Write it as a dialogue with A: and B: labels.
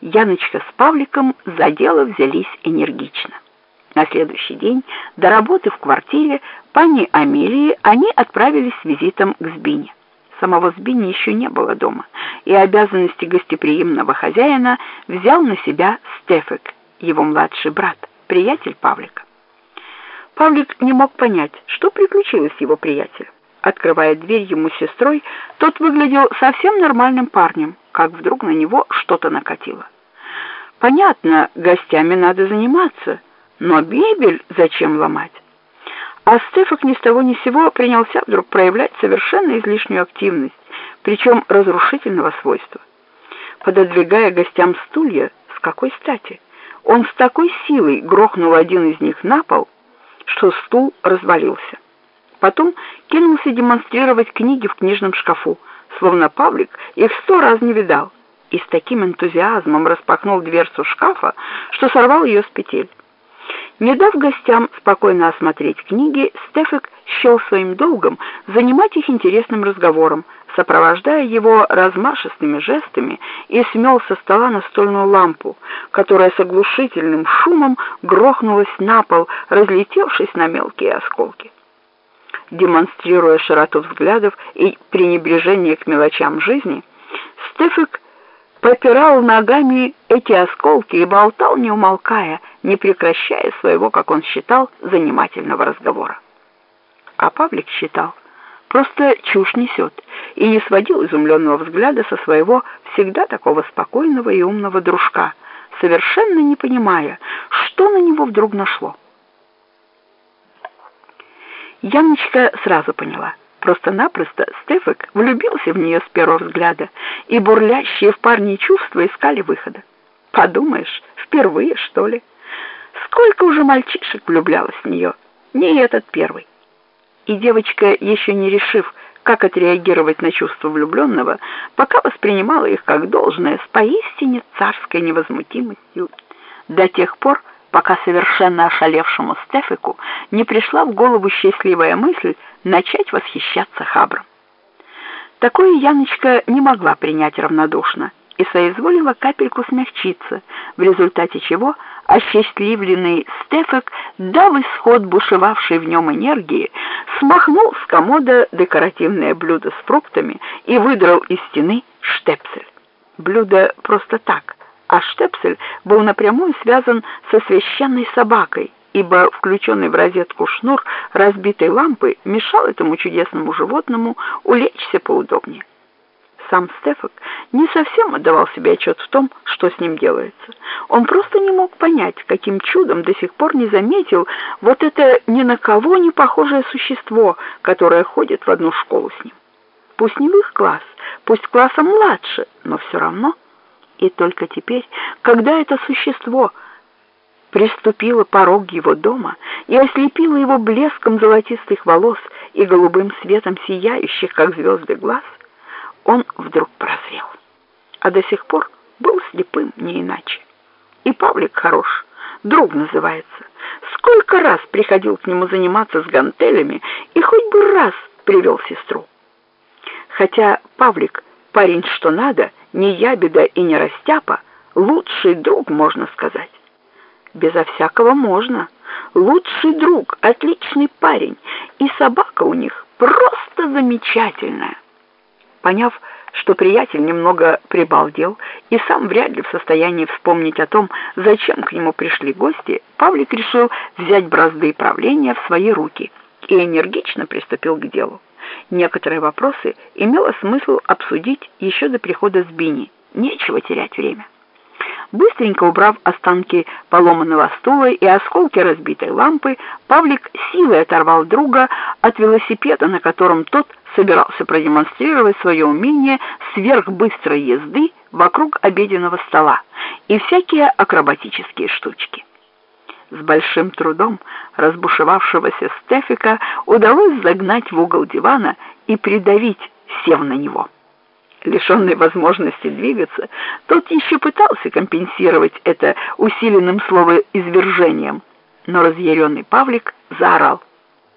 A: Яночка с Павликом за дело взялись энергично. На следующий день до работы в квартире пани Амелии они отправились с визитом к Збине. Самого Збини еще не было дома, и обязанности гостеприимного хозяина взял на себя Стефек, его младший брат, приятель Павлика. Павлик не мог понять, что приключилось с его приятелем. Открывая дверь ему с сестрой, тот выглядел совсем нормальным парнем, как вдруг на него что-то накатило. Понятно, гостями надо заниматься, но мебель зачем ломать? А Стефак ни с того ни с сего принялся вдруг проявлять совершенно излишнюю активность, причем разрушительного свойства. Пододвигая гостям стулья, с какой стати? Он с такой силой грохнул один из них на пол, что стул развалился. Потом кинулся демонстрировать книги в книжном шкафу, словно Павлик их сто раз не видал, и с таким энтузиазмом распахнул дверцу шкафа, что сорвал ее с петель. Не дав гостям спокойно осмотреть книги, Стефик счел своим долгом занимать их интересным разговором, сопровождая его размашистыми жестами и смел со стола настольную лампу, которая с оглушительным шумом грохнулась на пол, разлетевшись на мелкие осколки. Демонстрируя широту взглядов и пренебрежение к мелочам жизни, Стефик попирал ногами эти осколки и болтал, не умолкая, не прекращая своего, как он считал, занимательного разговора. А Павлик считал, просто чушь несет, и не сводил изумленного взгляда со своего всегда такого спокойного и умного дружка, совершенно не понимая, что на него вдруг нашло. Яночка сразу поняла. Просто-напросто Стефик влюбился в нее с первого взгляда, и бурлящие в парне чувства искали выхода. Подумаешь, впервые, что ли? Сколько уже мальчишек влюблялось в нее, не этот первый. И девочка, еще не решив, как отреагировать на чувства влюбленного, пока воспринимала их как должное с поистине царской невозмутимостью до тех пор, пока совершенно ошалевшему Стефику не пришла в голову счастливая мысль начать восхищаться Хабром. Такое Яночка не могла принять равнодушно и соизволила капельку смягчиться, в результате чего осчастливленный Стефик, дав исход бушевавшей в нем энергии, смахнул с комода декоративное блюдо с фруктами и выдрал из стены штепсель. Блюдо просто так, а штепсель был напрямую связан со священной собакой, ибо включенный в розетку шнур разбитой лампы мешал этому чудесному животному улечься поудобнее. Сам Стефак не совсем отдавал себе отчет в том, что с ним делается. Он просто не мог понять, каким чудом до сих пор не заметил вот это ни на кого не похожее существо, которое ходит в одну школу с ним. Пусть не в их класс, пусть классом младше, но все равно — и только теперь, когда это существо приступило порог его дома и ослепило его блеском золотистых волос и голубым светом сияющих, как звезды, глаз, он вдруг прозрел. А до сих пор был слепым, не иначе. И Павлик хорош, друг называется. Сколько раз приходил к нему заниматься с гантелями и хоть бы раз привел сестру. Хотя Павлик парень что надо, не ябеда и не растяпа, лучший друг, можно сказать. Безо всякого можно. Лучший друг, отличный парень, и собака у них просто замечательная. Поняв, что приятель немного прибалдел и сам вряд ли в состоянии вспомнить о том, зачем к нему пришли гости, Павлик решил взять бразды правления в свои руки и энергично приступил к делу. Некоторые вопросы имело смысл обсудить еще до прихода Збини. Нечего терять время. Быстренько убрав останки поломанного стула и осколки разбитой лампы, Павлик силой оторвал друга от велосипеда, на котором тот собирался продемонстрировать свое умение сверхбыстрой езды вокруг обеденного стола и всякие акробатические штучки. С большим трудом разбушевавшегося Стефика удалось загнать в угол дивана и придавить, сев на него. Лишенный возможности двигаться, тот еще пытался компенсировать это усиленным словоизвержением, но разъяренный Павлик заорал —